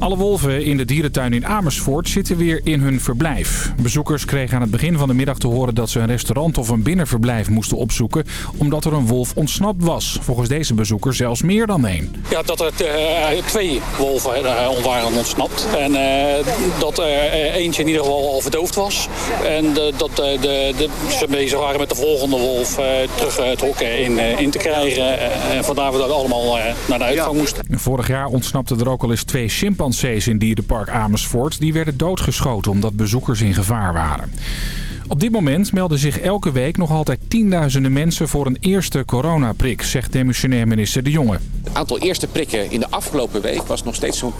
Alle wolven in de dierentuin in Amersfoort zitten weer in hun verblijf. Bezoekers kregen aan het begin van de middag te horen dat ze een restaurant of een binnenverblijf moesten opzoeken... omdat er een wolf ontsnapt was. Volgens deze bezoeker zelfs meer dan één. Ja, dat er uh, twee wolven uh, waren ontsnapt. En uh, dat er eentje in ieder geval al verdoofd was. En dat de, de, ze bezig waren met de volgende wolf terug het hok in, in te krijgen. en vandaar we dat allemaal naar de uitgang moesten. Vorig jaar ontsnapten er ook al eens twee chimpansees chimpansees in dierenpark Amersfoort. Die werden doodgeschoten omdat bezoekers in gevaar waren. Op dit moment melden zich elke week nog altijd tienduizenden mensen voor een eerste coronaprik, zegt demissionair minister De Jonge. Het aantal eerste prikken in de afgelopen week was nog steeds zo'n 80.000.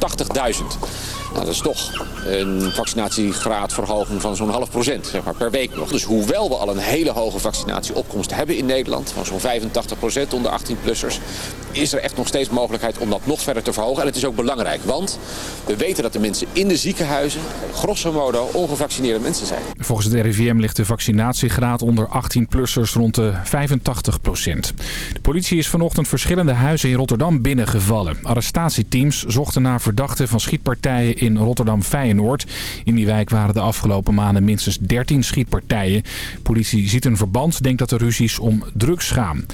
Nou, dat is toch een vaccinatiegraadverhoging van zo'n half procent zeg maar, per week nog. Dus hoewel we al een hele hoge vaccinatieopkomst hebben in Nederland... van zo'n 85 procent onder 18-plussers... is er echt nog steeds mogelijkheid om dat nog verder te verhogen. En het is ook belangrijk, want we weten dat de mensen in de ziekenhuizen... grosso modo ongevaccineerde mensen zijn. Volgens het RIVM ligt de vaccinatiegraad onder 18-plussers rond de 85 procent. De politie is vanochtend verschillende huizen in Rotterdam binnengevallen. Arrestatieteams zochten naar verdachten van schietpartijen in Rotterdam-Feyenoord. In die wijk waren de afgelopen maanden minstens 13 schietpartijen. Politie ziet een verband, denkt dat de ruzies om drugs gaan.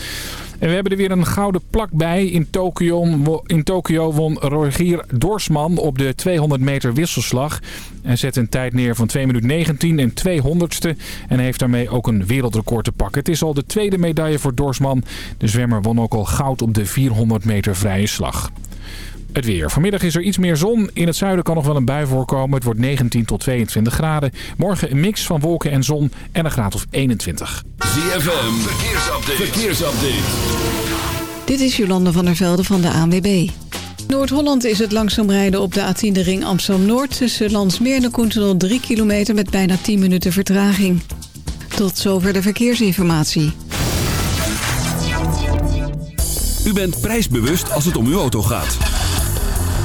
En we hebben er weer een gouden plak bij. In Tokio, in Tokio won Rogier Dorsman op de 200 meter wisselslag. Hij zet een tijd neer van 2 minuten 19 en 200ste. En heeft daarmee ook een wereldrecord te pakken. Het is al de tweede medaille voor Dorsman. De zwemmer won ook al goud op de 400 meter vrije slag. Het weer. Vanmiddag is er iets meer zon. In het zuiden kan nog wel een bui voorkomen. Het wordt 19 tot 22 graden. Morgen een mix van wolken en zon en een graad of 21. ZFM. Verkeersupdate. Verkeersupdate. Dit is Jolande van der Velde van de ANWB. Noord-Holland is het langzaam rijden op de A10 de ring Amsterdam-Noord... tussen Landsmeer en Koentenol 3 kilometer met bijna 10 minuten vertraging. Tot zover de verkeersinformatie. U bent prijsbewust als het om uw auto gaat.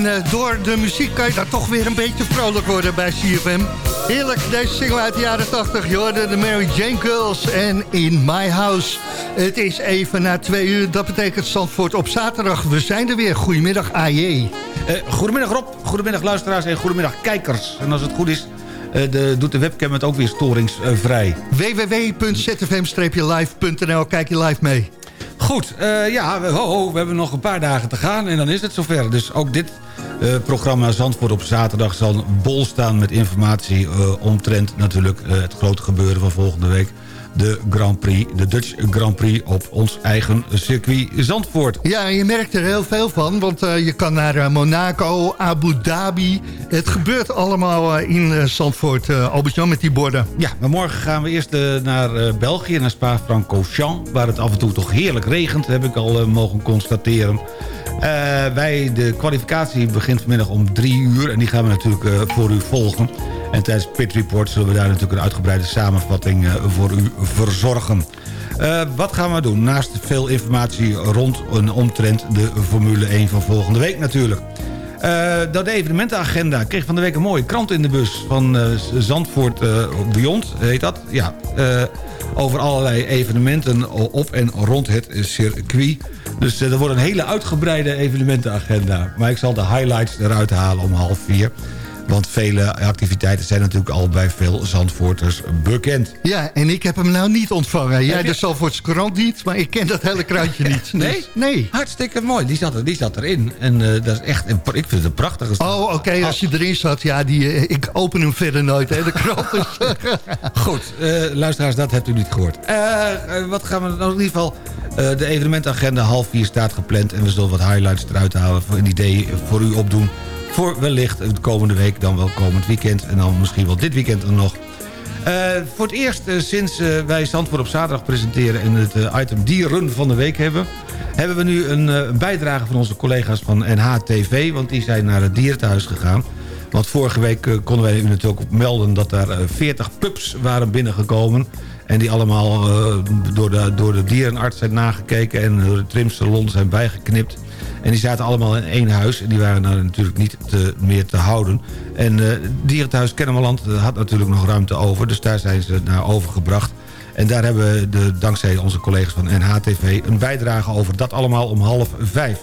En eh, door de muziek kan je daar toch weer een beetje vrolijk worden bij CFM. Heerlijk, deze single uit de jaren 80. Je hoorde de Mary Jane Girls en In My House. Het is even na twee uur, dat betekent Zandvoort op zaterdag. We zijn er weer. Goedemiddag, AJ. Uh, goedemiddag Rob, goedemiddag luisteraars en goedemiddag kijkers. En als het goed is, uh, de, doet de webcam het ook weer storingsvrij. www.zfm-live.nl, kijk je live mee. Goed, uh, ja, ho, ho, we hebben nog een paar dagen te gaan en dan is het zover. Dus ook dit uh, programma Zandvoort op zaterdag zal bol staan met informatie... Uh, omtrent natuurlijk het grote gebeuren van volgende week de Grand Prix, de Dutch Grand Prix op ons eigen circuit Zandvoort. Ja, je merkt er heel veel van, want je kan naar Monaco, Abu Dhabi. Het gebeurt allemaal in Zandvoort, Albert-Jan, met die borden. Ja, maar morgen gaan we eerst naar België, naar Spa-Francorchamps... waar het af en toe toch heerlijk regent, heb ik al mogen constateren. Wij, de kwalificatie begint vanmiddag om drie uur... en die gaan we natuurlijk voor u volgen. En tijdens Pit Report zullen we daar natuurlijk een uitgebreide samenvatting voor u verzorgen. Wat gaan we doen? Naast veel informatie rond een omtrent de Formule 1 van volgende week natuurlijk. Dat evenementenagenda kreeg van de week een mooie krant in de bus... van Zandvoort Beyond, heet dat. Ja, over allerlei evenementen op en rond het circuit. Dus er wordt een hele uitgebreide evenementenagenda. Maar ik zal de highlights eruit halen om half vier. Want vele activiteiten zijn natuurlijk al bij veel Zandvoorters bekend. Ja, en ik heb hem nou niet ontvangen. Jij de Zandvoortse krant niet, maar ik ken dat hele kruidje niet. Nee? Dus, nee. Hartstikke mooi. Die zat, er, die zat erin. En uh, dat is echt, een, ik vind het een prachtige Oh, oké. Okay, als je erin zat, ja, die, uh, ik open hem verder nooit, hè, de krant. Dus. Goed, uh, luisteraars, dat hebt u niet gehoord. wat gaan we nou in ieder geval... de evenementagenda half vier staat gepland... en we zullen wat highlights eruit halen... voor een idee voor u opdoen voor wellicht de komende week, dan wel komend weekend... en dan misschien wel dit weekend er nog. Uh, voor het eerst uh, sinds uh, wij Zandvoort op zaterdag presenteren... en het item Dieren van de week hebben... hebben we nu een bijdrage van onze collega's van NHTV... want die zijn naar het dierenthuis gegaan. Want vorige week konden wij u natuurlijk melden... dat daar 40 pups waren binnengekomen... en die allemaal door, de, door de dierenarts zijn nagekeken... en door de trimsalon zijn bijgeknipt... En die zaten allemaal in één huis. En die waren nou natuurlijk niet te, meer te houden. En uh, Dierenthuis Kennemerland had natuurlijk nog ruimte over. Dus daar zijn ze naar overgebracht. En daar hebben we de, dankzij onze collega's van NHTV... een bijdrage over dat allemaal om half vijf.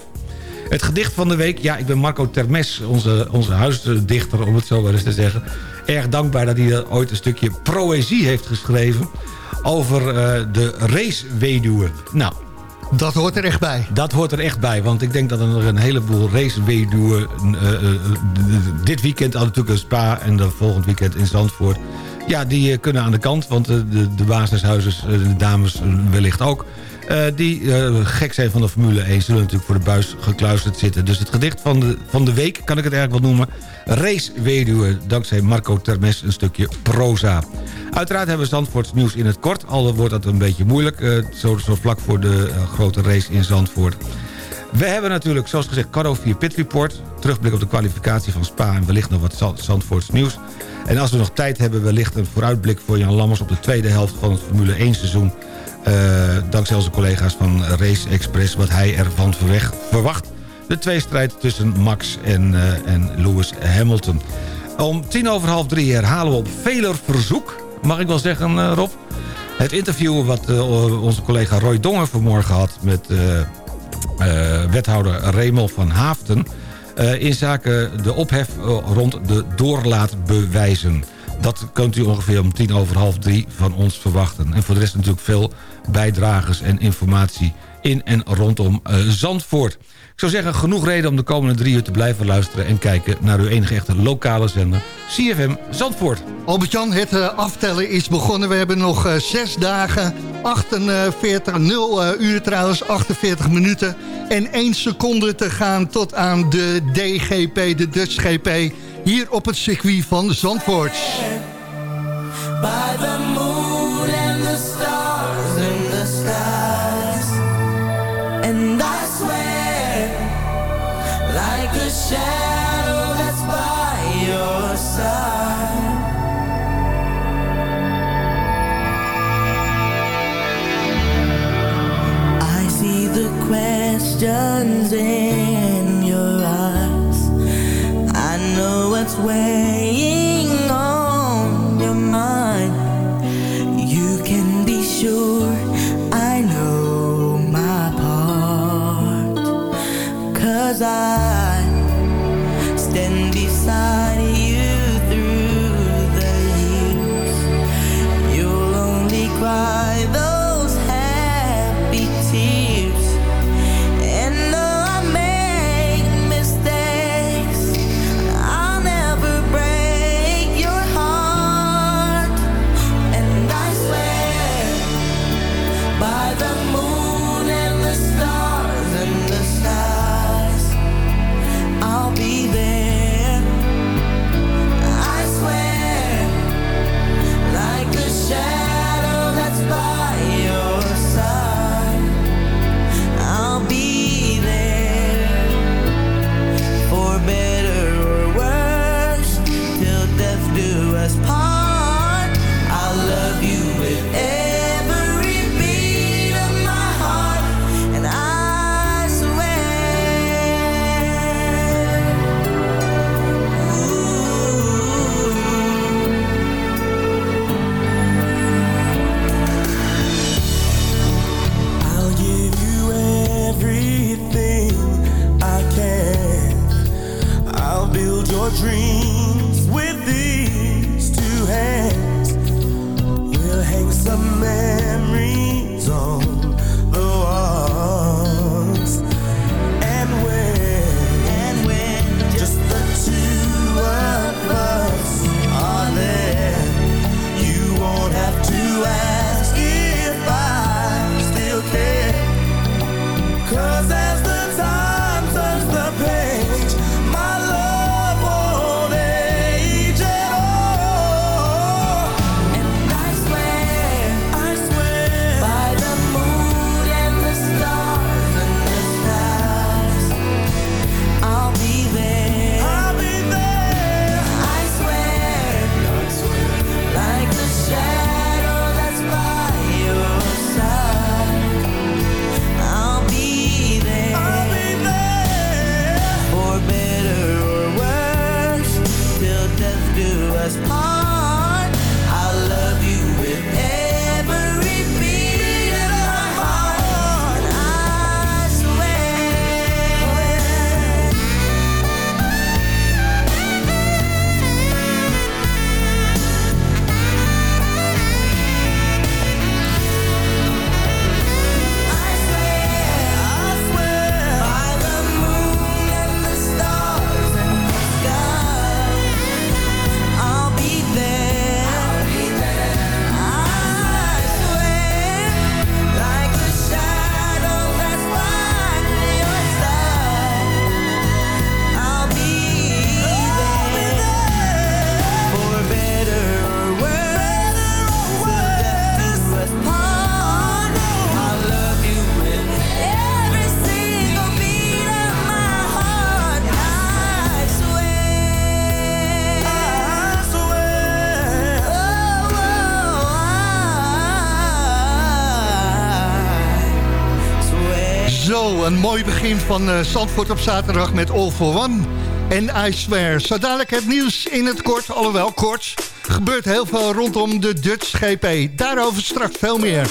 Het gedicht van de week, ja, ik ben Marco Termes, onze, onze huisdichter, om het zo maar eens te zeggen. Erg dankbaar dat hij ooit een stukje proëzie heeft geschreven over de raceweduwe. Nou, dat hoort er echt bij. Dat hoort er echt bij, want ik denk dat er nog een heleboel raceweduwen... Uh, uh, dit weekend al natuurlijk een Spa en dan volgend weekend in Zandvoort... Ja, die kunnen aan de kant, want de, de de dames wellicht ook... die gek zijn van de Formule 1 zullen natuurlijk voor de buis gekluisterd zitten. Dus het gedicht van de, van de week, kan ik het eigenlijk wel noemen... Raceweduwe, dankzij Marco Termes een stukje proza. Uiteraard hebben we Zandvoorts nieuws in het kort. Al wordt dat een beetje moeilijk, uh, zo, zo, vlak voor de grote race in Zandvoort. We hebben natuurlijk, zoals gezegd, Cardo 4 Pit Report. Terugblik op de kwalificatie van Spa en wellicht nog wat Zandvoorts nieuws. En als we nog tijd hebben, wellicht een vooruitblik voor Jan Lammers... op de tweede helft van het Formule 1 seizoen. Uh, dankzij onze collega's van Race Express, wat hij ervan verwacht. De tweestrijd tussen Max en, en Lewis Hamilton. Om tien over half drie herhalen we op veler verzoek mag ik wel zeggen, eh, Rob. Het interview wat eh, onze collega Roy Dongen vanmorgen had... met eh, wethouder Remel van Haafden... in zaken de ophef rond de doorlaatbewijzen. Dat kunt u ongeveer om tien over half drie van ons verwachten. En voor de rest natuurlijk veel bijdragers en informatie in en rondom Zandvoort. Ik zou zeggen, genoeg reden om de komende drie uur te blijven luisteren... en kijken naar uw enige echte lokale zender, CFM Zandvoort. Albert-Jan, het uh, aftellen is begonnen. We hebben nog uh, zes dagen, 48, 0 uh, uur trouwens, 48 minuten... en 1 seconde te gaan tot aan de DGP, de Dutch GP... hier op het circuit van Zandvoort. By the moon questions in your eyes. I know what's where. Mooi begin van uh, op zaterdag met All for One. En I Swear. Zo dadelijk het nieuws in het kort, alhoewel kort. gebeurt heel veel rondom de Dutch GP. Daarover straks veel meer.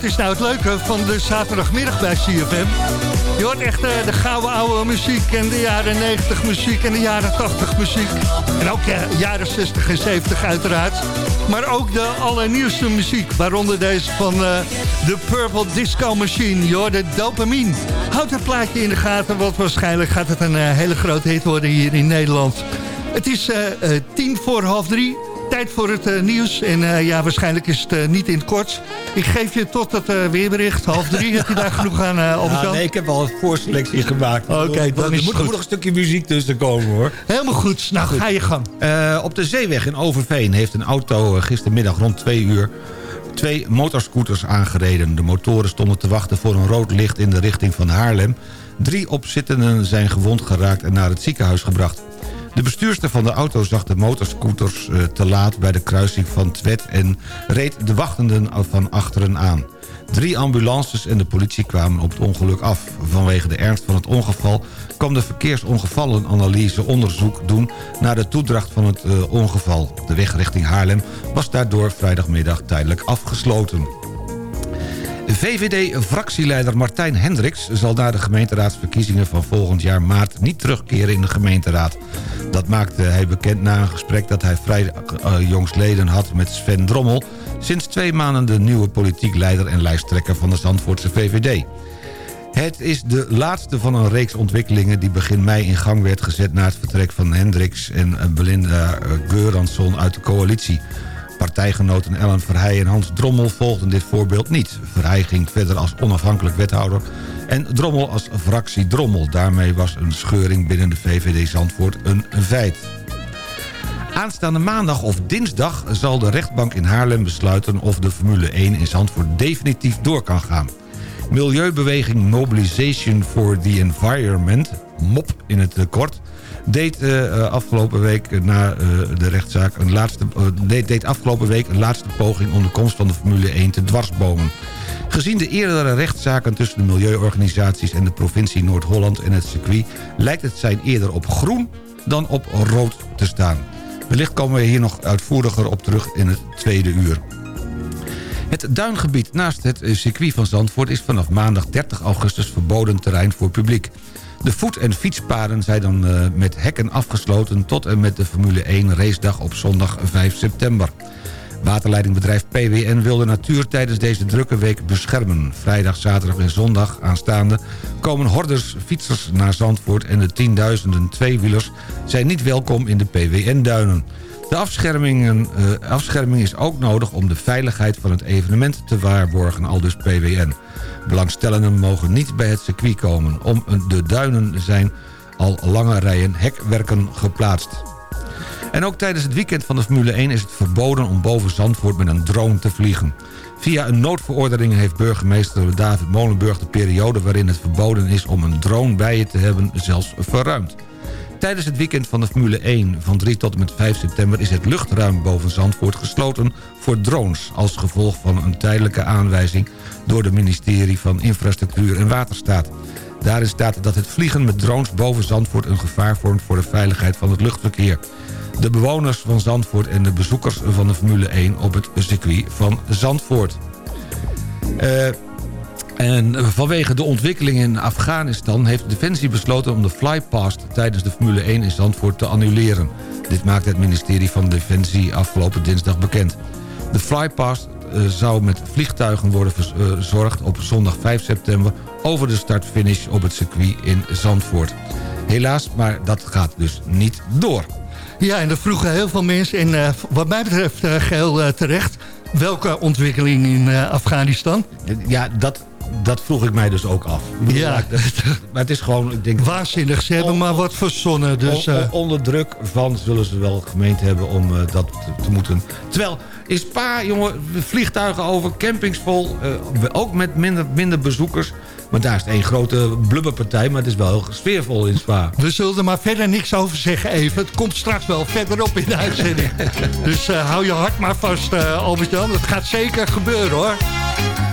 Dat is nou het leuke van de zaterdagmiddag bij CFM. Je hoort echt uh, de gouden oude muziek en de jaren 90 muziek en de jaren 80 muziek. En ook ja, jaren 60 en 70 uiteraard. Maar ook de allernieuwste muziek, waaronder deze van uh, de Purple Disco Machine. Je hoort de dopamine. Houd het plaatje in de gaten, want waarschijnlijk gaat het een hele grote hit worden hier in Nederland. Het is tien voor half drie. Tijd voor het uh, nieuws. En uh, ja, waarschijnlijk is het uh, niet in het kort. Ik geef je tot het weerbericht. Half drie heb je daar genoeg aan, uh, ja, Nee, ik heb al een voorselectie gemaakt. Oké, okay, dan is Er moet nog een stukje muziek tussen komen, hoor. Helemaal goed. Nou, goed. ga je gang. op de zeeweg in Overveen heeft een auto gistermiddag rond twee uur twee motorscooters aangereden. De motoren stonden te wachten voor een rood licht in de richting van Haarlem. Drie opzittenden zijn gewond geraakt en naar het ziekenhuis gebracht. De bestuurster van de auto zag de motorscooters uh, te laat bij de kruising van Twet... en reed de wachtenden van achteren aan. Drie ambulances en de politie kwamen op het ongeluk af. Vanwege de ernst van het ongeval kwam de verkeersongevallenanalyse onderzoek doen... naar de toedracht van het uh, ongeval. De weg richting Haarlem was daardoor vrijdagmiddag tijdelijk afgesloten. VVD-fractieleider Martijn Hendricks zal na de gemeenteraadsverkiezingen van volgend jaar maart niet terugkeren in de gemeenteraad. Dat maakte hij bekend na een gesprek dat hij vrij uh, jongsleden had met Sven Drommel... sinds twee maanden de nieuwe politiek leider en lijsttrekker van de Zandvoortse VVD. Het is de laatste van een reeks ontwikkelingen die begin mei in gang werd gezet... na het vertrek van Hendricks en Belinda Geuransson uit de coalitie... Partijgenoten Ellen Verheij en Hans Drommel volgden dit voorbeeld niet. Verheij ging verder als onafhankelijk wethouder en Drommel als fractie Drommel. Daarmee was een scheuring binnen de VVD Zandvoort een feit. Aanstaande maandag of dinsdag zal de rechtbank in Haarlem besluiten... of de Formule 1 in Zandvoort definitief door kan gaan. Milieubeweging Mobilization for the Environment, MOP in het kort deed uh, afgelopen week na uh, de rechtszaak een laatste, deed, deed afgelopen week een laatste poging om de komst van de Formule 1 te dwarsbomen. Gezien de eerdere rechtszaken tussen de milieuorganisaties en de provincie Noord-Holland en het circuit... lijkt het zijn eerder op groen dan op rood te staan. Wellicht komen we hier nog uitvoeriger op terug in het tweede uur. Het duingebied naast het circuit van Zandvoort is vanaf maandag 30 augustus verboden terrein voor publiek. De voet- en fietspaden zijn dan uh, met hekken afgesloten... tot en met de Formule 1 racedag op zondag 5 september. Waterleidingbedrijf PWN wil de natuur tijdens deze drukke week beschermen. Vrijdag, zaterdag en zondag aanstaande komen horders, fietsers naar Zandvoort... en de tienduizenden tweewielers zijn niet welkom in de PWN-duinen. De afschermingen, uh, afscherming is ook nodig om de veiligheid van het evenement te waarborgen, aldus PWN. Belangstellenden mogen niet bij het circuit komen. Om de duinen zijn al lange rijen hekwerken geplaatst. En ook tijdens het weekend van de Formule 1 is het verboden om boven Zandvoort met een drone te vliegen. Via een noodverordening heeft burgemeester David Molenburg de periode waarin het verboden is om een drone bij je te hebben zelfs verruimd. Tijdens het weekend van de Formule 1 van 3 tot en met 5 september... is het luchtruim boven Zandvoort gesloten voor drones... als gevolg van een tijdelijke aanwijzing... door het ministerie van Infrastructuur en Waterstaat. Daarin staat dat het vliegen met drones boven Zandvoort... een gevaar vormt voor de veiligheid van het luchtverkeer. De bewoners van Zandvoort en de bezoekers van de Formule 1 op het circuit van Zandvoort. Uh, en vanwege de ontwikkeling in Afghanistan... heeft Defensie besloten om de flypast tijdens de Formule 1 in Zandvoort te annuleren. Dit maakte het ministerie van Defensie afgelopen dinsdag bekend. De flypast uh, zou met vliegtuigen worden verzorgd op zondag 5 september... over de start-finish op het circuit in Zandvoort. Helaas, maar dat gaat dus niet door. Ja, en dat vroegen heel veel mensen, en uh, wat mij betreft uh, geheel terecht... welke ontwikkeling in Afghanistan? Ja, dat dat vroeg ik mij dus ook af. Ja. Maar het is gewoon... Ik denk, Waanzinnig, ze hebben maar wat verzonnen. Dus, uh... Onder druk van zullen ze wel gemeend hebben om uh, dat te, te, moeten. Terwijl in Spa, jongen, vliegtuigen over, campings vol. Uh, ook met minder, minder bezoekers. Maar daar is het één grote blubberpartij, maar het is wel heel sfeervol in Spa. We zullen er maar verder niks over zeggen even. Het komt straks wel verderop in de uitzending. dus uh, hou je hart maar vast, Albert-Jan. Het gaat zeker gebeuren, hoor.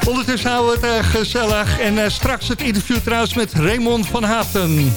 Ondertussen houden we het uh, gezellig. En uh, straks het interview trouwens met Raymond van Haafden.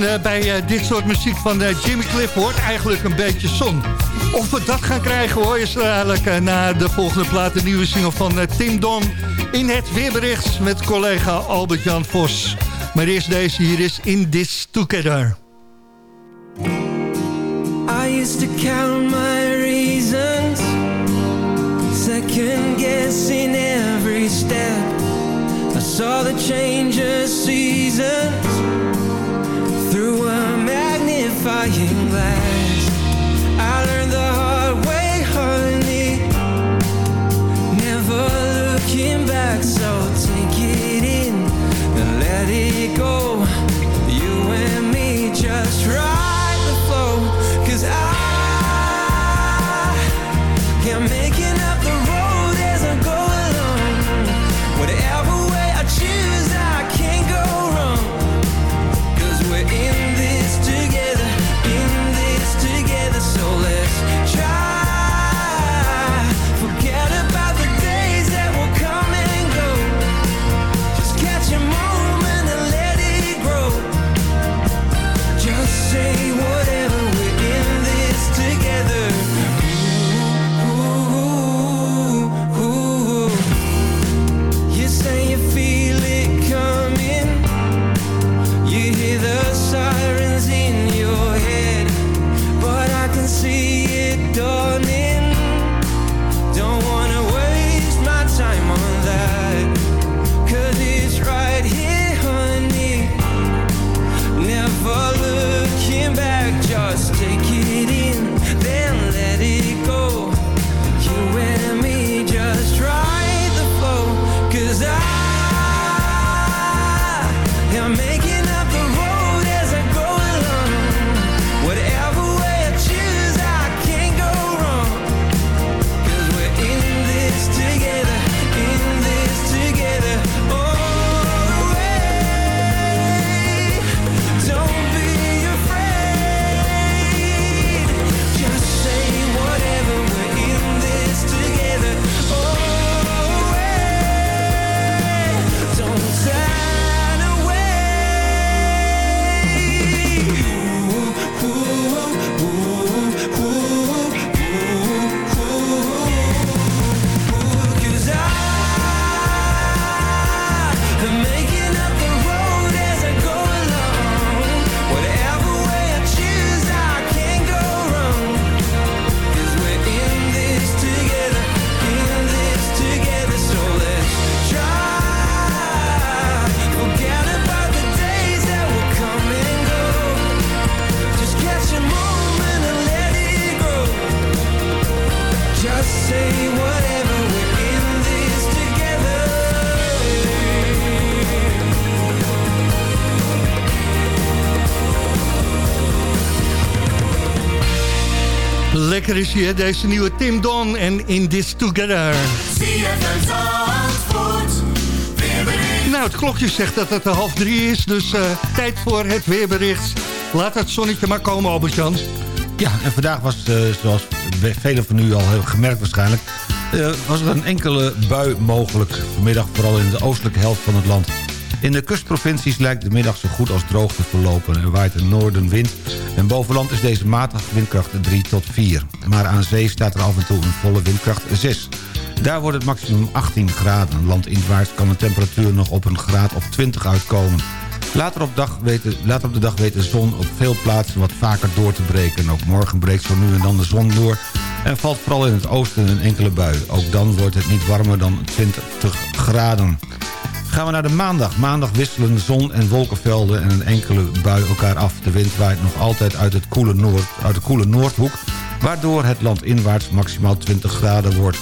En uh, bij uh, dit soort muziek van uh, Jimmy Cliff hoort eigenlijk een beetje zon. Of we dat gaan krijgen hoor je dadelijk na de volgende plaat... de nieuwe single van Tim Don in het weerbericht... met collega Albert-Jan Vos. Maar eerst deze hier is In This Together. I used to count my reasons Second guessing every step I saw the change of seasons crying. Lekker is deze nieuwe Tim Don en In This Together. Nou, het klokje zegt dat het half drie is, dus eh, tijd voor het weerbericht. Laat het zonnetje maar komen, Albert-Jan. Ja, en vandaag was, eh, zoals velen van u al hebben gemerkt waarschijnlijk... eh, was er een enkele bui mogelijk. Vanmiddag vooral in de oostelijke helft van het land. In de kustprovincies lijkt de middag zo goed als droog te verlopen. Er waait een noordenwind en bovenland is deze matige windkracht 3 tot 4. Maar aan zee staat er af en toe een volle windkracht 6. Daar wordt het maximum 18 graden. Landinwaarts kan de temperatuur nog op een graad of 20 uitkomen. Later op, dag later op de dag weet de zon op veel plaatsen wat vaker door te breken. Ook morgen breekt zo nu en dan de zon door... en valt vooral in het oosten een enkele bui. Ook dan wordt het niet warmer dan 20 graden. Gaan we naar de maandag. Maandag wisselen zon en wolkenvelden en een enkele bui elkaar af. De wind waait nog altijd uit, het koele noord, uit de koele noordhoek... waardoor het land inwaarts maximaal 20 graden wordt.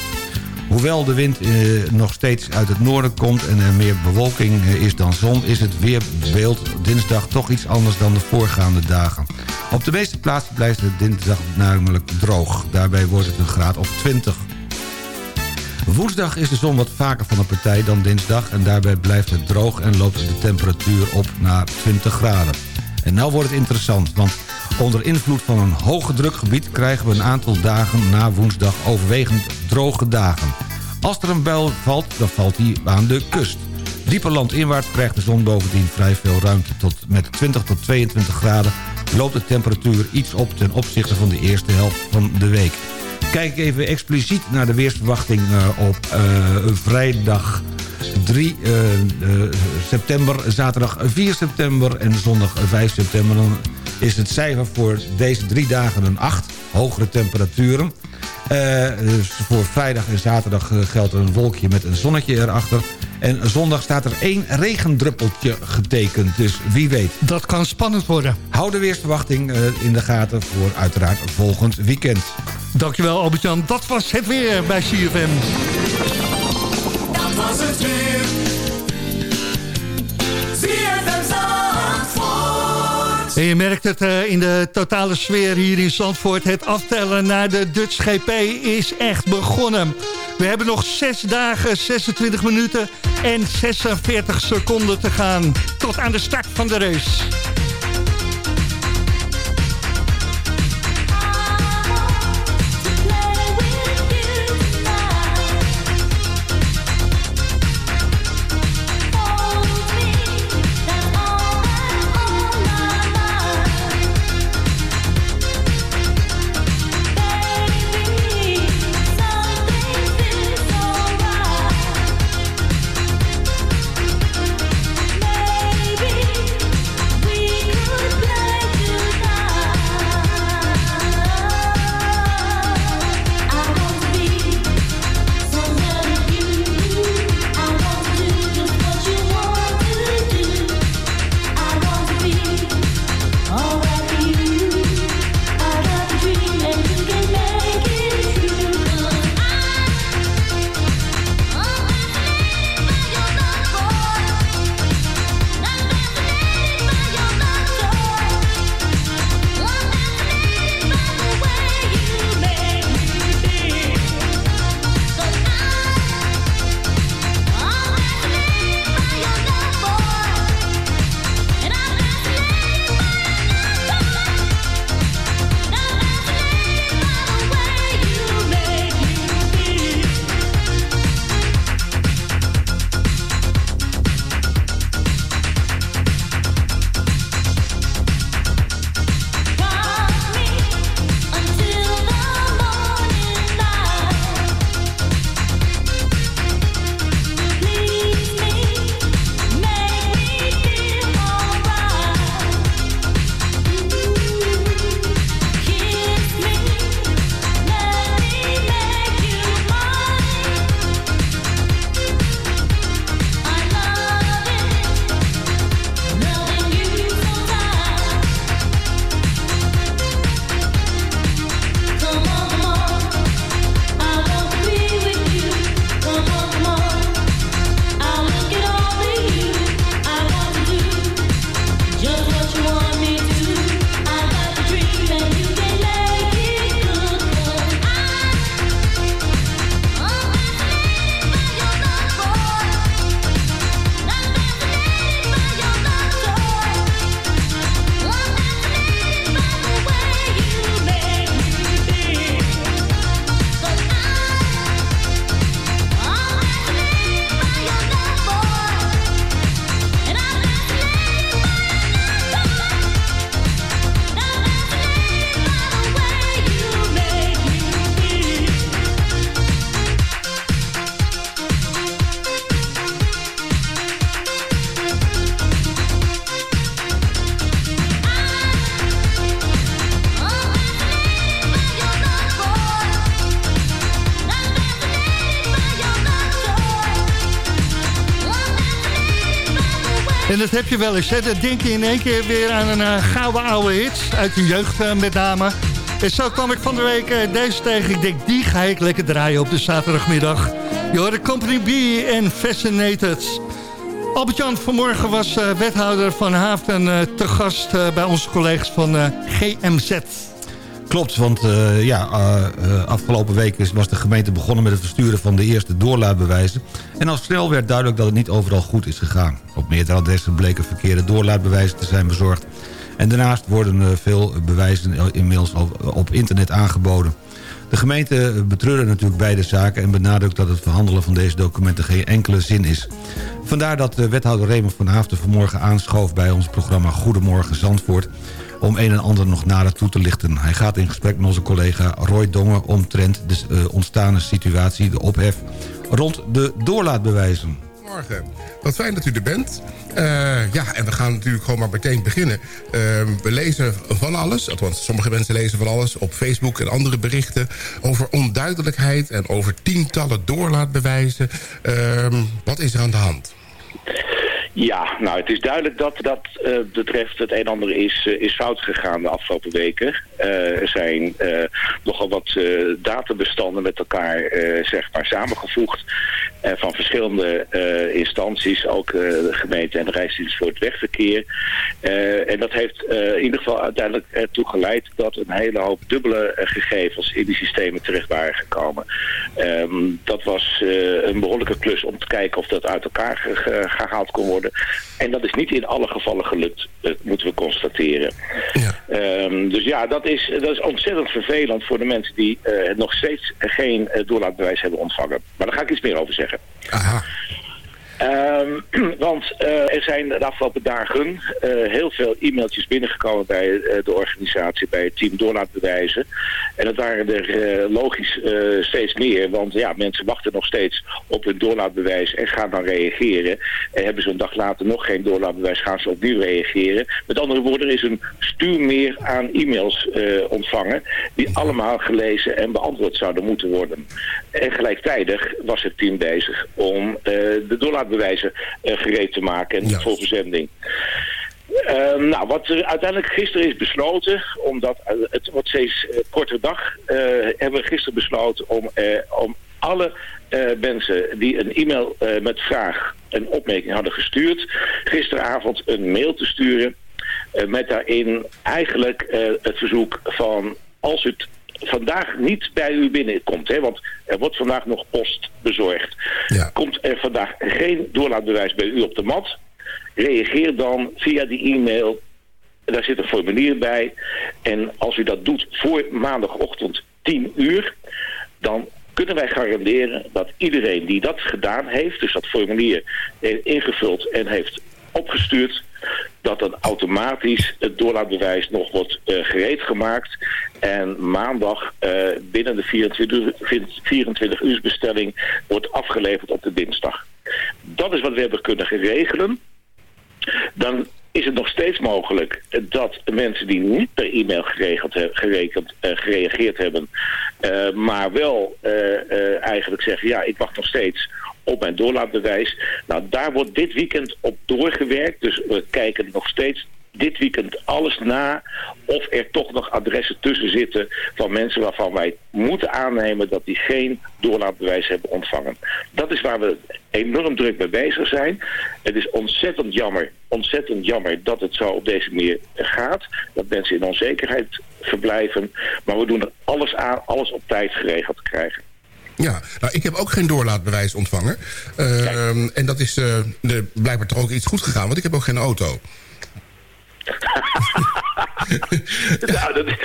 Hoewel de wind eh, nog steeds uit het noorden komt en er meer bewolking eh, is dan zon... is het weerbeeld dinsdag toch iets anders dan de voorgaande dagen. Op de meeste plaatsen blijft het dinsdag namelijk droog. Daarbij wordt het een graad of 20. Woensdag is de zon wat vaker van de partij dan dinsdag... en daarbij blijft het droog en loopt de temperatuur op naar 20 graden. En nou wordt het interessant, want onder invloed van een hoge drukgebied... krijgen we een aantal dagen na woensdag overwegend droge dagen. Als er een bel valt, dan valt die aan de kust. Dieper landinwaarts krijgt de zon bovendien vrij veel ruimte. Tot met 20 tot 22 graden loopt de temperatuur iets op ten opzichte van de eerste helft van de week. Kijk even expliciet naar de weersverwachting uh, op uh, vrijdag 3 uh, september, zaterdag 4 september en zondag 5 september. Dan is het cijfer voor deze drie dagen een 8, hogere temperaturen. dus voor vrijdag en zaterdag geldt een wolkje met een zonnetje erachter. En zondag staat er één regendruppeltje getekend. Dus wie weet. Dat kan spannend worden. Hou de weersverwachting in de gaten voor uiteraard volgend weekend. Dankjewel Albert-Jan. Dat was het weer bij CFM. Dat was het weer. En je merkt het uh, in de totale sfeer hier in Zandvoort. Het aftellen naar de Dutch GP is echt begonnen. We hebben nog 6 dagen, 26 minuten en 46 seconden te gaan. Tot aan de start van de race. En dat heb je wel eens, hè? Denk je in één keer weer aan een uh, gouden oude hit. Uit de jeugd uh, met name. En zo kwam ik van de week uh, deze tegen. Ik denk, die ga ik lekker draaien op de zaterdagmiddag. Je hoort Company B en Fascinated. Albert-Jan vanmorgen was wethouder van Haafden te gast bij onze collega's van GMZ. Klopt, want uh, ja, uh, uh, afgelopen week was de gemeente begonnen met het versturen van de eerste doorlaatbewijzen. En al snel werd duidelijk dat het niet overal goed is gegaan. Op meerdere adressen bleken verkeerde doorlaatbewijzen te zijn bezorgd. En daarnaast worden veel bewijzen inmiddels op internet aangeboden. De gemeente betreurde natuurlijk beide zaken... en benadrukt dat het verhandelen van deze documenten geen enkele zin is. Vandaar dat wethouder Raymond van Haafden vanmorgen aanschoof... bij ons programma Goedemorgen Zandvoort om een en ander nog nader toe te lichten. Hij gaat in gesprek met onze collega Roy Dongen... omtrent de uh, ontstane situatie, de ophef, rond de doorlaatbewijzen. Morgen. Wat fijn dat u er bent. Uh, ja, en we gaan natuurlijk gewoon maar meteen beginnen. Uh, we lezen van alles, althans sommige mensen lezen van alles... op Facebook en andere berichten over onduidelijkheid... en over tientallen doorlaatbewijzen. Uh, wat is er aan de hand? Ja, nou het is duidelijk dat dat betreft het een en ander is, uh, is fout gegaan de afgelopen weken. Uh, er zijn nogal wat databestanden met elkaar zeg maar samengevoegd van verschillende instanties, ook de gemeente en de Rijksdienst voor het wegverkeer. en dat heeft in ieder geval uiteindelijk ertoe geleid dat een hele hoop dubbele gegevens in die systemen terecht waren gekomen. Um, dat was een behoorlijke klus om te kijken of dat uit elkaar gehaald kon worden. En dat is niet in alle gevallen gelukt, dat moeten we constateren. Ja. Um, dus ja, dat is, dat is ontzettend vervelend voor de mensen die uh, nog steeds geen uh, doorlaatbewijs hebben ontvangen. Maar daar ga ik iets meer over zeggen. Aha. Um, want uh, er zijn de afgelopen dagen uh, heel veel e-mailtjes binnengekomen bij uh, de organisatie, bij het team doorlaatbewijzen. En dat waren er logisch steeds meer, want ja, mensen wachten nog steeds op hun doorlaatbewijs en gaan dan reageren. En hebben ze een dag later nog geen doorlaatbewijs, gaan ze opnieuw reageren. Met andere woorden, er is een stuurmeer aan e-mails ontvangen die allemaal gelezen en beantwoord zouden moeten worden. En gelijktijdig was het team bezig om de doorlaatbewijs bewijzen uh, gereed te maken en voor verzending. Uh, nou, wat er uiteindelijk gisteren is besloten, omdat het wordt steeds uh, korter dag, uh, hebben we gisteren besloten om, om alle mensen die een e-mail met vraag en opmerking hadden gestuurd, gisteravond een mail te sturen met daarin eigenlijk het verzoek van als u het vandaag niet bij u binnenkomt. Hè, want er wordt vandaag nog post bezorgd. Ja. Komt er vandaag geen doorlaatbewijs bij u op de mat... reageer dan via die e-mail. Daar zit een formulier bij. En als u dat doet voor maandagochtend 10 uur... dan kunnen wij garanderen dat iedereen die dat gedaan heeft... dus dat formulier ingevuld en heeft opgestuurd dat dan automatisch het doorlaatbewijs nog wordt uh, gereed gemaakt. En maandag uh, binnen de 24, 24 uur bestelling wordt afgeleverd op de dinsdag. Dat is wat we hebben kunnen regelen. Dan is het nog steeds mogelijk dat mensen die niet per e-mail geregeld, gerekend, gereageerd hebben, maar wel eigenlijk zeggen, ja, ik wacht nog steeds mijn doorlaatbewijs. Nou, daar wordt dit weekend op doorgewerkt. Dus we kijken nog steeds dit weekend alles na of er toch nog adressen tussen zitten van mensen waarvan wij moeten aannemen dat die geen doorlaatbewijs hebben ontvangen. Dat is waar we enorm druk mee bezig zijn. Het is ontzettend jammer, ontzettend jammer dat het zo op deze manier gaat. Dat mensen in onzekerheid verblijven. Maar we doen er alles aan, alles op tijd geregeld te krijgen. Ja, nou, ik heb ook geen doorlaatbewijs ontvangen. Uh, en dat is uh, de, blijkbaar toch ook iets goed gegaan, want ik heb ook geen auto. nou, dat,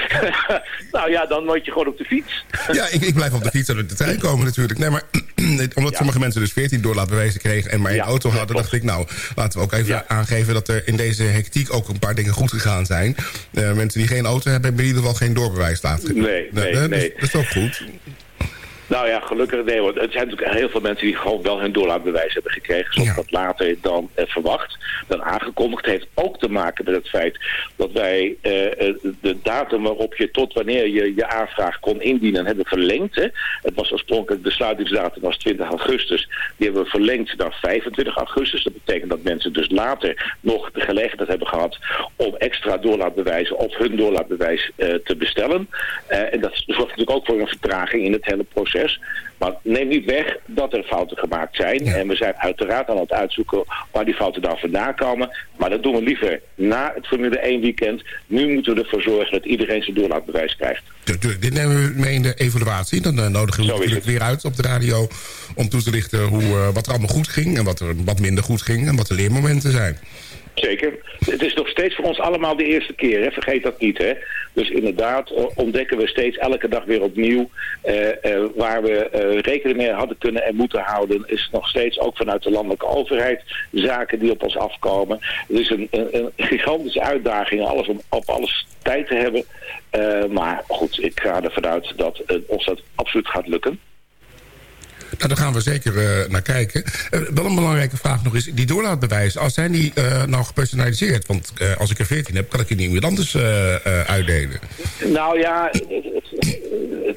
nou, ja, dan moet je gewoon op de fiets. ja, ik, ik blijf op de fiets en de trein komen natuurlijk. Nee, maar omdat ja. sommige mensen dus 14 doorlaatbewijzen kregen en maar één ja, auto hadden, dacht ik, nou, laten we ook even ja. aangeven dat er in deze hectiek ook een paar dingen goed gegaan zijn. Uh, mensen die geen auto hebben, hebben in ieder geval geen doorbewijs laten. Nee, nee, nee. Dus, dat is ook goed. Nou ja, gelukkig nee. Want het zijn natuurlijk heel veel mensen die gewoon wel hun doorlaatbewijs hebben gekregen. Zoals ja. dat later dan eh, verwacht, dan aangekondigd. heeft ook te maken met het feit dat wij eh, de datum waarop je tot wanneer je je aanvraag kon indienen hebben verlengd. Hè. Het was oorspronkelijk de sluitingsdatum was 20 augustus. Die hebben we verlengd naar 25 augustus. Dat betekent dat mensen dus later nog de gelegenheid hebben gehad om extra doorlaatbewijzen of hun doorlaatbewijs uh, te bestellen. Uh, en dat zorgt natuurlijk ook voor een vertraging in het hele proces. Maar neem niet weg dat er fouten gemaakt zijn. Ja. En we zijn uiteraard aan het uitzoeken waar die fouten dan vandaan komen. Maar dat doen we liever na het Formule 1 weekend. Nu moeten we ervoor zorgen dat iedereen zijn doorlaatbewijs krijgt. Tuurlijk, dit nemen we mee in de evaluatie. Dan uh, nodigen we natuurlijk weer uit op de radio... om toe te lichten hoe, uh, wat er allemaal goed ging... en wat er wat minder goed ging en wat de leermomenten zijn. Zeker. Het is nog steeds voor ons allemaal de eerste keer, hè? vergeet dat niet. Hè? Dus inderdaad o- ontdekken we steeds elke dag weer opnieuw... eh, eh, waar we eh, rekening mee hadden kunnen en moeten houden... is nog steeds ook vanuit de landelijke overheid zaken die op ons afkomen. Het is een, een, een gigantische uitdaging alles om op alles tijd te hebben. Eh, maar goed, ik ga ervan uit dat eh, ons dat absoluut gaat lukken. Nou, daar gaan we zeker eh, naar kijken. Eh, wel een belangrijke vraag nog is, die doorlaatbewijzen, als zijn die eh, nou gepersonaliseerd? Want als ik er 14 heb, kan ik die niet iemand anders uitdelen. Nou ja,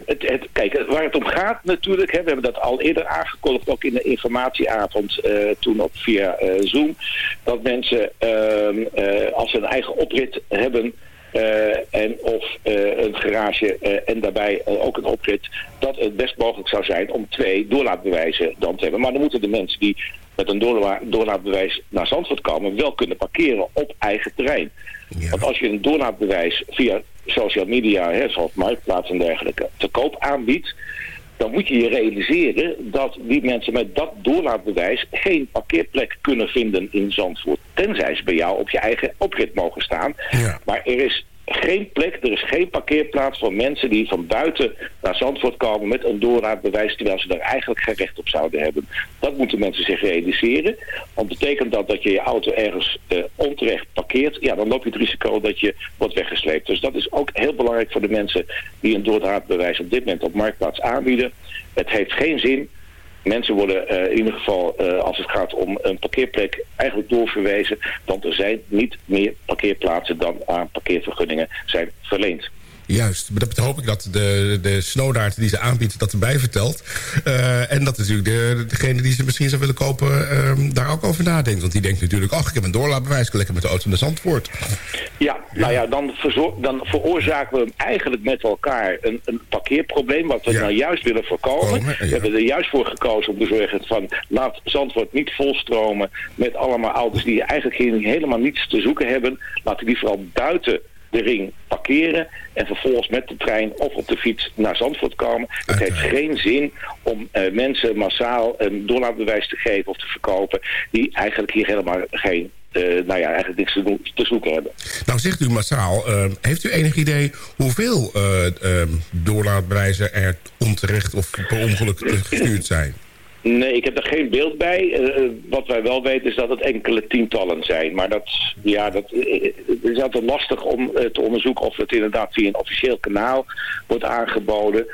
het, het, kijk, waar het om gaat natuurlijk, hè, we hebben dat al eerder aangekondigd, ook in de informatieavond toen op via Zoom, dat mensen ehm, eh, als ze een eigen oprit hebben eh, en of eh, een garage eh, en daarbij ook een oprit, dat het best mogelijk zou zijn om twee doorlaatbewijzen dan te hebben. Maar dan moeten de mensen die met een doorla- doorlaatbewijs naar Zandvoort komen wel kunnen parkeren op eigen terrein. Want als je een doorlaatbewijs via social media, hè, zoals Marktplaats en dergelijke, te koop aanbiedt, dan moet je je realiseren dat die mensen met dat doorlaatbewijs geen parkeerplek kunnen vinden in Zandvoort. Tenzij ze bij jou op je eigen oprit mogen staan. Maar er is geen plek, er is geen parkeerplaats voor mensen die van buiten naar Zandvoort komen met een doorlaatbewijs, terwijl ze daar eigenlijk geen recht op zouden hebben. Dat moeten mensen zich realiseren. Want betekent dat dat je je auto ergens eh, onterecht parkeert, ja, dan loop je het risico dat je wordt weggesleept. Dus dat is ook heel belangrijk voor de mensen die een doorlaatbewijs op dit moment op Marktplaats aanbieden. Het heeft geen zin Mensen worden eh, in ieder geval, eh, als het gaat om een parkeerplek, eigenlijk doorverwezen. Want er zijn niet meer parkeerplaatsen dan aan parkeervergunningen zijn verleend. Juist, maar dat hoop ik dat de, de snowdaart die ze aanbiedt dat erbij vertelt. Eh, en dat natuurlijk de, degene die ze misschien zou willen kopen ehm, daar ook over nadenkt. Want die denkt natuurlijk, ach, ik heb een doorlaatbewijs, ik lekker met de auto naar Zandvoort. Ja, nou ja, dan, dan veroorzaken we hem eigenlijk met elkaar een, een parkeerprobleem, wat we nou juist willen voorkomen. We hebben er juist voor gekozen om te zorgen van laat Zandvoort niet volstromen met allemaal auto's die eigenlijk hier helemaal niets te zoeken hebben. Laten die vooral buiten de ring parkeren en vervolgens met de trein of op de fiets naar Zandvoort komen. Het heeft geen zin om eh, mensen massaal een doorlaatbewijs te geven of te verkopen die eigenlijk hier helemaal geen, eh, nou ja, eigenlijk niks te, doen, te zoeken hebben. Nou zegt u massaal, ehm, heeft u enig idee hoeveel eh, doorlaatbewijzen er onterecht of per ongeluk eh, gestuurd zijn? Nee, ik heb er geen beeld bij. Eh, eh, wat wij wel weten is dat het enkele tientallen zijn. Maar dat, ja, dat eh, is altijd lastig om te onderzoeken of het inderdaad via een officieel kanaal wordt aangeboden.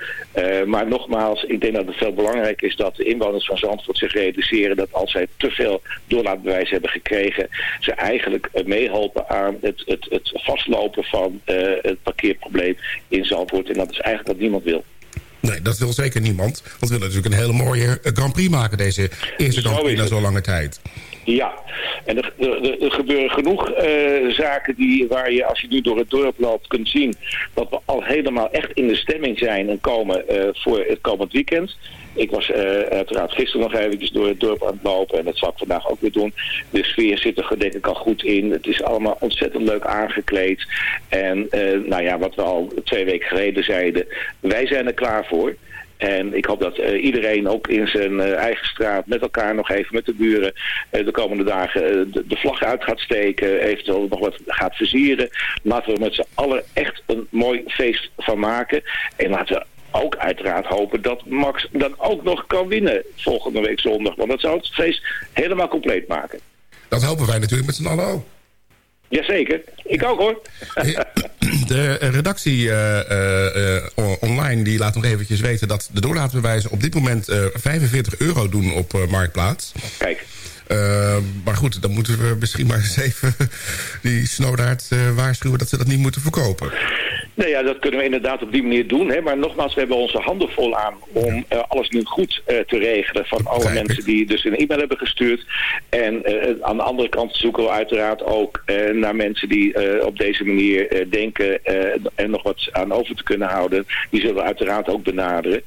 Maar nogmaals, ik denk dat het veel belangrijk is dat de inwoners van Zandvoort zich realiseren dat als zij te veel doorlaatbewijs hebben gekregen, ze eigenlijk eh, meehelpen aan het, het, het vastlopen van het parkeerprobleem in Zandvoort. En dat is eigenlijk wat niemand wil. Nee, dat wil zeker niemand. Want we willen natuurlijk een hele mooie eh, Grand Prix maken deze eerste Grand Prix na zo'n lange tijd. Ja, en er, er, gebeuren genoeg eh, zaken die, waar je als je nu door het dorp loopt kunt zien dat we al helemaal echt in de stemming zijn en komen eh, voor het komend weekend. Ik was eh, uiteraard gisteren nog eventjes door het dorp aan het lopen en dat zal ik vandaag ook weer doen. De sfeer zit er denk ik al goed in. Het is allemaal ontzettend leuk aangekleed. En eh, nou ja, wat we al twee weken geleden zeiden, wij zijn er klaar voor. En ik hoop dat eh, iedereen ook in zijn eigen straat met elkaar nog even met de buren de komende dagen de, de vlag uit gaat steken, eventueel nog wat gaat versieren. Laten we met z'n allen echt een mooi feest van maken. En laten we ook uiteraard hopen dat Max dan ook nog kan winnen volgende week zondag. Want dat zou het feest helemaal compleet maken. Dat hopen wij natuurlijk met z'n allen ook. Jazeker, ik ook hoor. De redactie eh, eh, eh, on- online die laat nog eventjes weten... dat de doorlaatbewijzen op dit moment eh, 45 euro doen op Marktplaats. Kijk. Maar goed, dan moeten we misschien maar eens even die snowdaard eh, waarschuwen... dat ze dat niet moeten verkopen. Nou ja, dat kunnen we inderdaad op die manier doen. Hè? Maar nogmaals, we hebben onze handen vol aan om eh, alles nu goed eh, te regelen van alle mensen die dus een e-mail hebben gestuurd. En eh, aan de andere kant zoeken we uiteraard ook naar mensen die op deze manier denken en nog wat aan over te kunnen houden. Die zullen we uiteraard ook benaderen.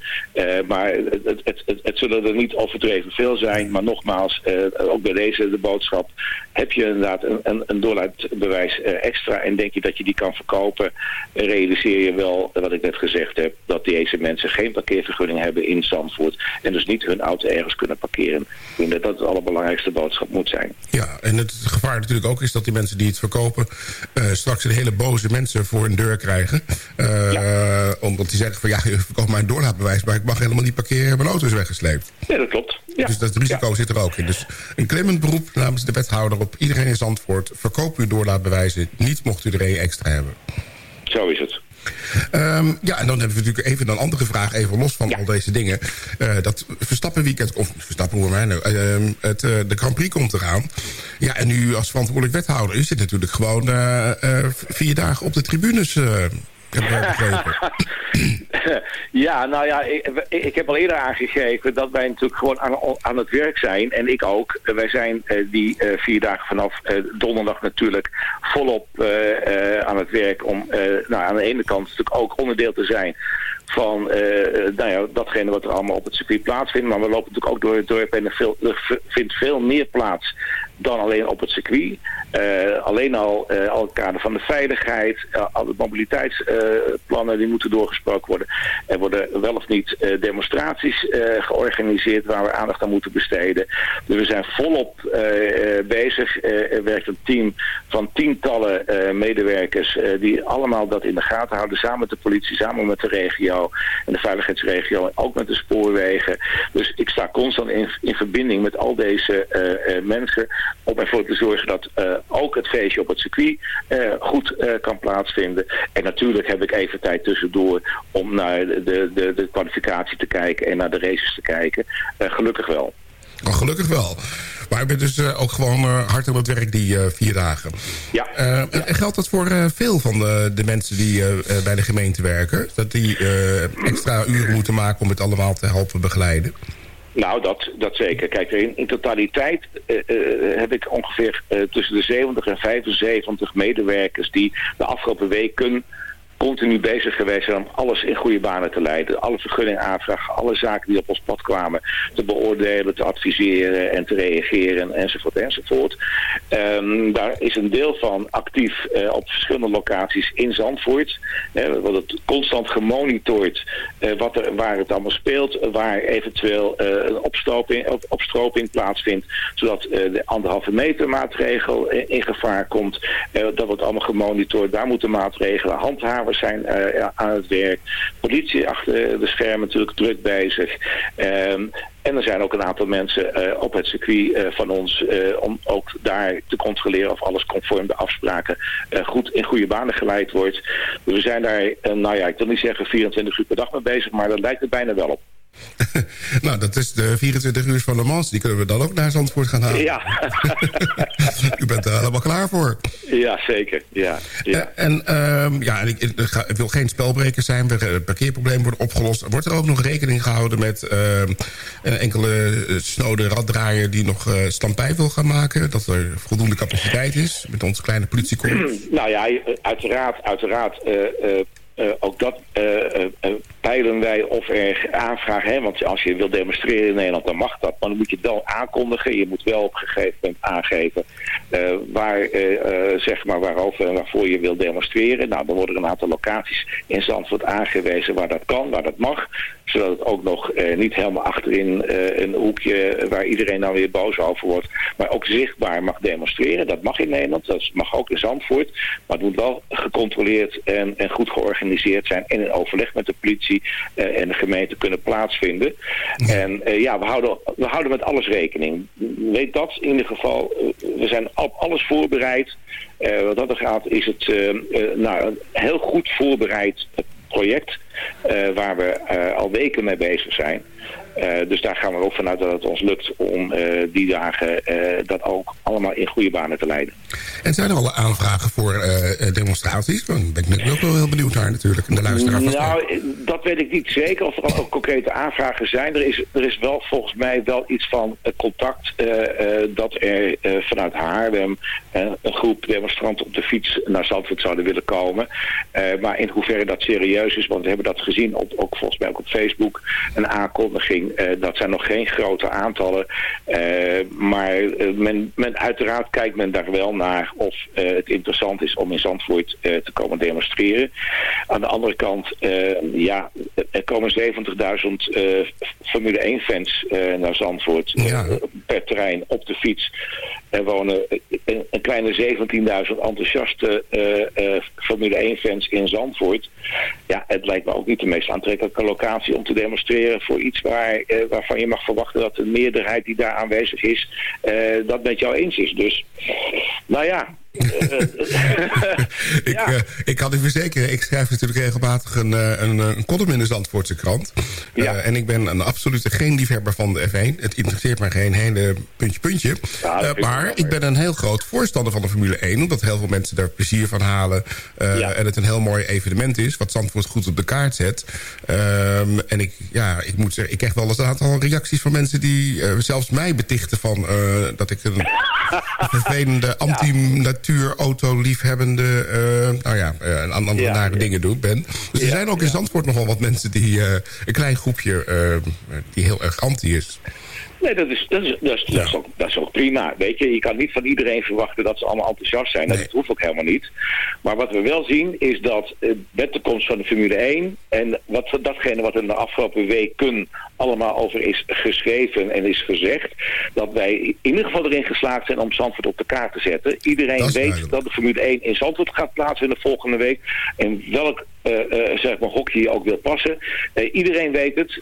Maar het, het, het, zullen er niet overdreven veel zijn. Maar nogmaals, ook bij deze de boodschap. Heb je inderdaad een, een, een doorlaatbewijs extra en denk je dat je die kan verkopen? Realiseer je wel, wat ik net gezegd heb, dat deze mensen geen parkeervergunning hebben in Zandvoort en dus niet hun auto ergens kunnen parkeren. Ik denk dat dat het allerbelangrijkste boodschap moet zijn. Ja, en het gevaar natuurlijk ook is dat die mensen die het verkopen... eh, straks een hele boze mensen voor hun deur krijgen. Eh, Omdat die zeggen van ja, je verkoopt mij een doorlaatbewijs... maar ik mag helemaal niet parkeren, mijn auto is weggesleept. Ja, dat klopt. Ja. Dus dat risico zit er ook in. Dus een klemmend beroep namens de wethouder op iedereen in Zandvoort... verkoop uw doorlaatbewijzen niet mocht u er een extra hebben. Zo is het. Ehm, ja, en dan hebben we natuurlijk even een andere vraag, even los van al deze dingen. Eh, dat Verstappen weekend, of Verstappen hoor mij nou, ehm, het, eh, de Grand Prix komt eraan. Ja, en u als verantwoordelijk wethouder, u zit natuurlijk gewoon eh, vier dagen op de tribunes. ja, nou ja, ik, ik heb al eerder aangegeven dat wij natuurlijk gewoon aan, aan het werk zijn. En ik ook. Wij zijn eh, die eh, vier dagen vanaf eh, donderdag natuurlijk volop aan het werk om nou, aan de ene kant natuurlijk ook onderdeel te zijn van nou ja, datgene wat er allemaal op het circuit plaatsvindt. Maar we lopen natuurlijk ook door het dorp en er, veel, er vindt veel meer plaats dan alleen op het circuit. Eh, alleen al, eh, al het kader van de veiligheid, eh, al de mobiliteitsplannen die moeten doorgesproken worden. Er worden wel of niet demonstraties georganiseerd waar we aandacht aan moeten besteden. Dus we zijn volop bezig. Er werkt een team van tientallen medewerkers die allemaal dat in de gaten houden. Samen met de politie, samen met de regio en de veiligheidsregio en ook met de spoorwegen. Dus ik sta constant in, in verbinding met al deze mensen om ervoor te zorgen dat eh, ook het feestje op het circuit eh, goed eh, kan plaatsvinden. En natuurlijk heb ik even tijd tussendoor om naar de, de, de kwalificatie te kijken en naar de races te kijken. Gelukkig wel. Oh, gelukkig wel. Maar ik ben dus ook gewoon hard aan het werk die vier dagen. Ja. En geldt dat voor veel van de, de mensen die bij de gemeente werken? Dat die extra uren moeten maken om het allemaal te helpen begeleiden? Nou, dat, dat zeker. Kijk, in, in totaliteit eh, eh, heb ik ongeveer eh, tussen de 70 en 75 medewerkers die de afgelopen weken continu bezig geweest zijn om alles in goede banen te leiden. Alle vergunning aanvragen, alle zaken die op ons pad kwamen te beoordelen, te adviseren en te reageren enzovoort enzovoort. Ehm, daar is een deel van actief eh, op verschillende locaties in Zandvoort. Er wordt het constant gemonitord eh, wat er, waar het allemaal speelt, waar eventueel eh, een opstroping, op, opstroping plaatsvindt, zodat de anderhalve meter maatregel in, gevaar komt. Dat wordt allemaal gemonitord. Daar moeten maatregelen. Handhavers zijn eh, aan het werk. Politie achter de schermen natuurlijk druk bezig. Ehm, en er zijn ook een aantal mensen eh, op het circuit eh, van ons om ook daar te controleren of alles conform de afspraken goed in goede banen geleid wordt. We zijn daar, nou ja, ik wil niet zeggen 24 uur per dag mee bezig, maar dat lijkt het bijna wel op. nou, dat is de 24 uur van Le Mans. Die kunnen we dan ook naar Zandvoort gaan halen. Ja, U bent er helemaal klaar voor. ja zeker. Ja, ja. Eh, en ehm, ja, ik, ik wil geen spelbrekers zijn. Het parkeerprobleem wordt opgelost. Wordt er ook nog rekening gehouden met ehm, een enkele eh, snode raddraaier... die nog eh stampij wil gaan maken? Dat er voldoende capaciteit is met ons kleine politiekorps? Nou ja, uiteraard, uiteraard. eh, eh, eh, ook dat eh, eh, peilen wij of er aanvragen. Hè? Want als je wil demonstreren in Nederland, dan mag dat. Maar dan moet je het wel aankondigen. Je moet wel op een gegeven moment aangeven waar, zeg maar waarover en waarvoor je wil demonstreren. Nou, dan worden er een aantal locaties in Zandvoort aangewezen waar dat kan, waar dat mag. Zodat het ook nog eh, niet helemaal achterin eh, een hoekje waar iedereen dan weer boos over wordt. Maar ook zichtbaar mag demonstreren. Dat mag in Nederland, dat mag ook in Zandvoort. Maar het moet wel gecontroleerd en, en goed georganiseerd zijn. En in overleg met de politie eh, en de gemeente kunnen plaatsvinden. En ja, we houden, we houden met alles rekening. Weet dat in ieder geval. we zijn op alles voorbereid. Wat dat er gaat is het eh, nou, een heel goed voorbereid project. eh, waar we eh, al weken mee bezig zijn. Eh, dus daar gaan we ook vanuit dat het ons lukt om eh, die dagen eh, dat ook allemaal in goede banen te leiden. En zijn er alle aanvragen voor demonstraties? Dan ben ik ook wel heel benieuwd naar natuurlijk. De luisteraar. Nou, dat weet ik niet zeker of er al ook concrete aanvragen zijn. Er is, er is wel volgens mij wel iets van contact dat er vanuit Haarlem een groep demonstranten op de fiets naar Zandvoort zouden willen komen. Maar in hoeverre dat serieus is, want we hebben dat gezien, op, ook volgens mij ook op Facebook, een aankondiging. Zijn. dat zijn nog geen grote aantallen. maar men, men, uiteraard kijkt men daar wel naar of het interessant is om in Zandvoort te komen demonstreren. Aan de andere kant, ja, er komen 70.000 Formule 1 fans naar Zandvoort per terrein op de fiets. Er wonen een, een kleine 17.000 enthousiaste Formule 1-fans in Zandvoort. Ja, het lijkt me ook niet de meest aantrekkelijke locatie om te demonstreren voor iets waar, uh, waarvan je mag verwachten dat de meerderheid die daar aanwezig is, dat met jou eens is. Dus, nou ja, ik, uh, ik kan u verzekeren, ik schrijf natuurlijk regelmatig een, een, een column in de Zandvoortse krant. Ja. Uh, en ik ben een absolute geen liefhebber van de F1. Het interesseert mij geen hele puntje puntje. Ja, uh, maar ik ben een heel groot voorstander van de Formule 1. Omdat heel veel mensen daar plezier van halen. Ja. En het een heel mooi evenement is. Wat Zandvoort goed op de kaart zet. Um, en ik, ja, ik moet zeggen, ik krijg wel eens een aantal reacties van mensen die zelfs mij betichten van dat ik een vervelende anti auto-liefhebbende, uh, nou ja, uh, een andere ja, nare ja. dingen doet, ben. Dus er zijn ook in Zandvoort nogal wat mensen die, uh, een klein groepje, die heel erg anti is. Nee, dat is, dat, is, dat, is, dat, is ook, dat is ook prima. Weet je, je kan niet van iedereen verwachten dat ze allemaal enthousiast zijn. Nee. Dat hoeft ook helemaal niet. Maar wat we wel zien is dat uh, met de komst van de Formule 1... en wat, datgene wat in de afgelopen weken allemaal over is geschreven en is gezegd... dat wij in ieder geval erin geslaagd zijn om Zandvoort op de kaart te zetten. Iedereen weet duidelijk. dat de Formule 1 in Zandvoort gaat plaatsvinden volgende week. En welk zeg maar hockey ook wil passen. Uh, iedereen weet het.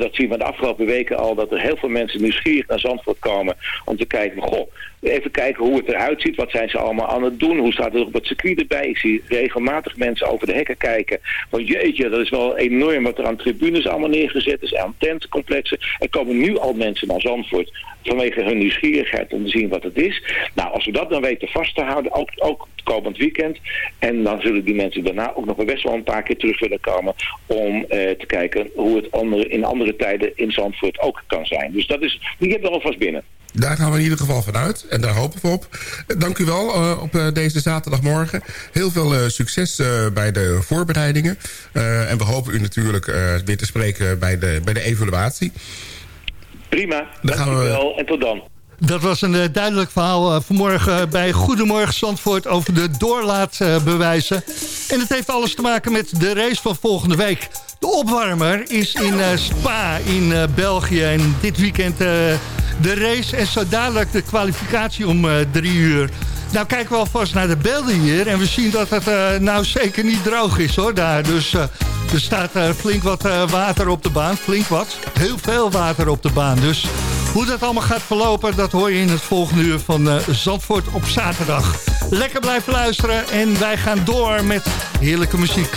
dat zien we de afgelopen weken al. Dat er heel veel mensen nieuwsgierig naar Zandvoort komen. Om te kijken, goh, even kijken hoe het eruit ziet. Wat zijn ze allemaal aan het doen? Hoe staat het op het circuit erbij? Ik zie regelmatig mensen over de hekken kijken. Van jeetje, dat is wel enorm wat er aan tribunes allemaal neergezet is. Aan tentencomplexen. Er komen nu al mensen naar Zandvoort vanwege hun nieuwsgierigheid om te zien wat het is. Nou, als we dat dan weten vast te houden, ook, ook komend weekend. En dan zullen die mensen daarna ook nog best wel een paar keer terug willen komen om eh, te kijken hoe het andere, in andere tijden in Zandvoort ook kan zijn. Dus dat is, die hebben we alvast binnen. Daar gaan we in ieder geval vanuit. En daar hopen we op. Dank u wel uh, op deze zaterdagmorgen. Heel veel uh, succes bij de voorbereidingen. en we hopen u natuurlijk weer te spreken bij de, bij de evaluatie. Prima, dan gaan we wel en tot dan. Dat was een uh, duidelijk verhaal uh, vanmorgen bij Goedemorgen Zandvoort over de doorlaatbewijzen. en het heeft alles te maken met de race van volgende week. De opwarmer is in Spa in België en dit weekend de race en zo dadelijk de kwalificatie om drie uur. Nou kijken we alvast naar de beelden hier en we zien dat het nou zeker niet droog is hoor daar. Dus er staat flink wat water op de baan, flink wat, heel veel water op de baan. Dus hoe dat allemaal gaat verlopen, dat hoor je in het volgende uur van uh, Zandvoort op zaterdag. Lekker blijven luisteren en wij gaan door met heerlijke muziek.